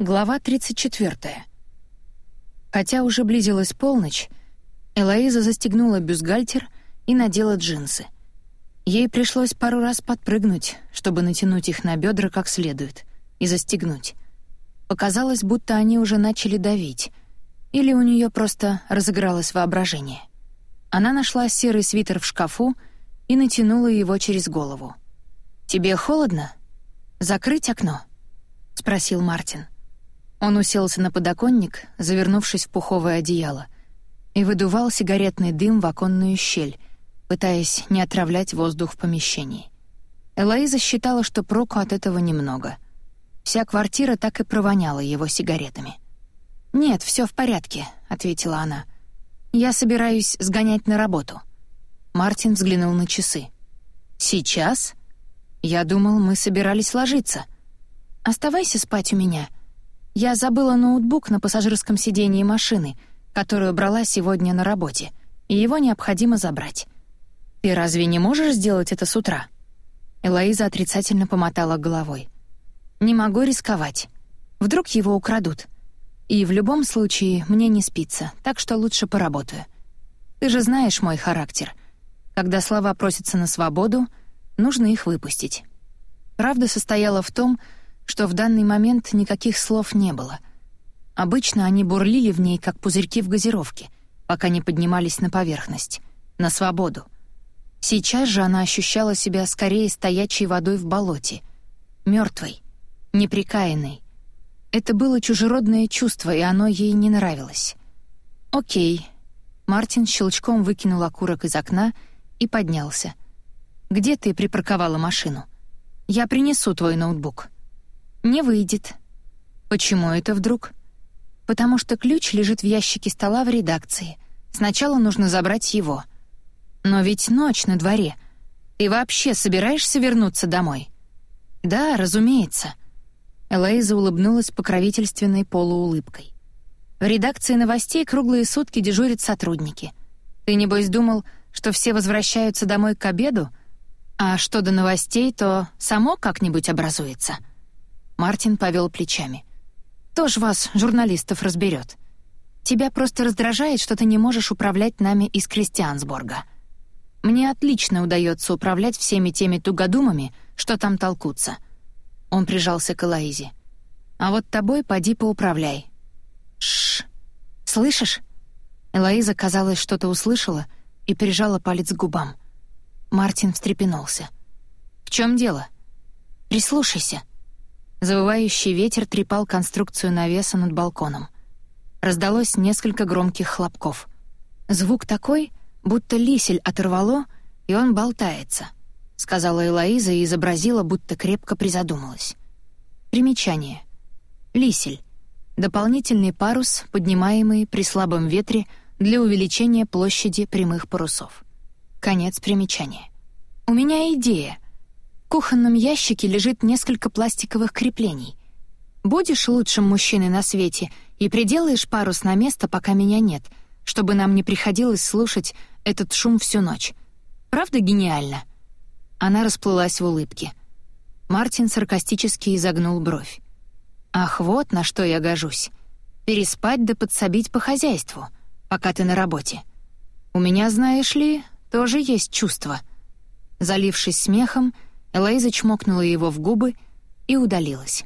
Глава 34. Хотя уже близилась полночь, Элоиза застегнула бюстгальтер и надела джинсы. Ей пришлось пару раз подпрыгнуть, чтобы натянуть их на бедра как следует, и застегнуть. Показалось, будто они уже начали давить, или у нее просто разыгралось воображение. Она нашла серый свитер в шкафу и натянула его через голову. «Тебе холодно? Закрыть окно?» — спросил Мартин. Он уселся на подоконник, завернувшись в пуховое одеяло, и выдувал сигаретный дым в оконную щель, пытаясь не отравлять воздух в помещении. Элоиза считала, что проку от этого немного. Вся квартира так и провоняла его сигаретами. «Нет, все в порядке», — ответила она. «Я собираюсь сгонять на работу». Мартин взглянул на часы. «Сейчас?» «Я думал, мы собирались ложиться». «Оставайся спать у меня», — я забыла ноутбук на пассажирском сидении машины, которую брала сегодня на работе, и его необходимо забрать. Ты разве не можешь сделать это с утра? Элоиза отрицательно помотала головой. Не могу рисковать. Вдруг его украдут. И в любом случае мне не спится, так что лучше поработаю. Ты же знаешь мой характер. Когда слова просятся на свободу, нужно их выпустить. Правда состояла в том, что в данный момент никаких слов не было. Обычно они бурлили в ней, как пузырьки в газировке, пока не поднимались на поверхность, на свободу. Сейчас же она ощущала себя скорее стоячей водой в болоте, мертвой, неприкаянной. Это было чужеродное чувство, и оно ей не нравилось. «Окей». Мартин щелчком выкинул окурок из окна и поднялся. «Где ты припарковала машину? Я принесу твой ноутбук». «Не выйдет». «Почему это вдруг?» «Потому что ключ лежит в ящике стола в редакции. Сначала нужно забрать его». «Но ведь ночь на дворе. Ты вообще собираешься вернуться домой?» «Да, разумеется». Элоиза улыбнулась покровительственной полуулыбкой. В редакции новостей круглые сутки дежурят сотрудники. Ты, небось, думал, что все возвращаются домой к обеду? А что до новостей, то само как-нибудь образуется». Мартин повел плечами. «Кто ж вас, журналистов, разберет? Тебя просто раздражает, что ты не можешь управлять нами из Кристиансборга. Мне отлично удается управлять всеми теми тугодумами, что там толкутся». Он прижался к Элоизе. «А вот тобой поди поуправляй». Шш. Слышишь?» Элоиза, казалось, что-то услышала и прижала палец к губам. Мартин встрепенулся. «В чем дело?» «Прислушайся», Завывающий ветер трепал конструкцию навеса над балконом. Раздалось несколько громких хлопков. Звук такой, будто лисель оторвало, и он болтается, сказала Элоиза и изобразила, будто крепко призадумалась. Примечание. Лисель. Дополнительный парус, поднимаемый при слабом ветре для увеличения площади прямых парусов. Конец примечания. «У меня идея», кухонном ящике лежит несколько пластиковых креплений. Будешь лучшим мужчиной на свете и приделаешь парус на место, пока меня нет, чтобы нам не приходилось слушать этот шум всю ночь. Правда гениально?» Она расплылась в улыбке. Мартин саркастически изогнул бровь. «Ах, вот на что я гожусь. Переспать да подсобить по хозяйству, пока ты на работе. У меня, знаешь ли, тоже есть чувства». Залившись смехом, Элайза чмокнула его в губы и удалилась.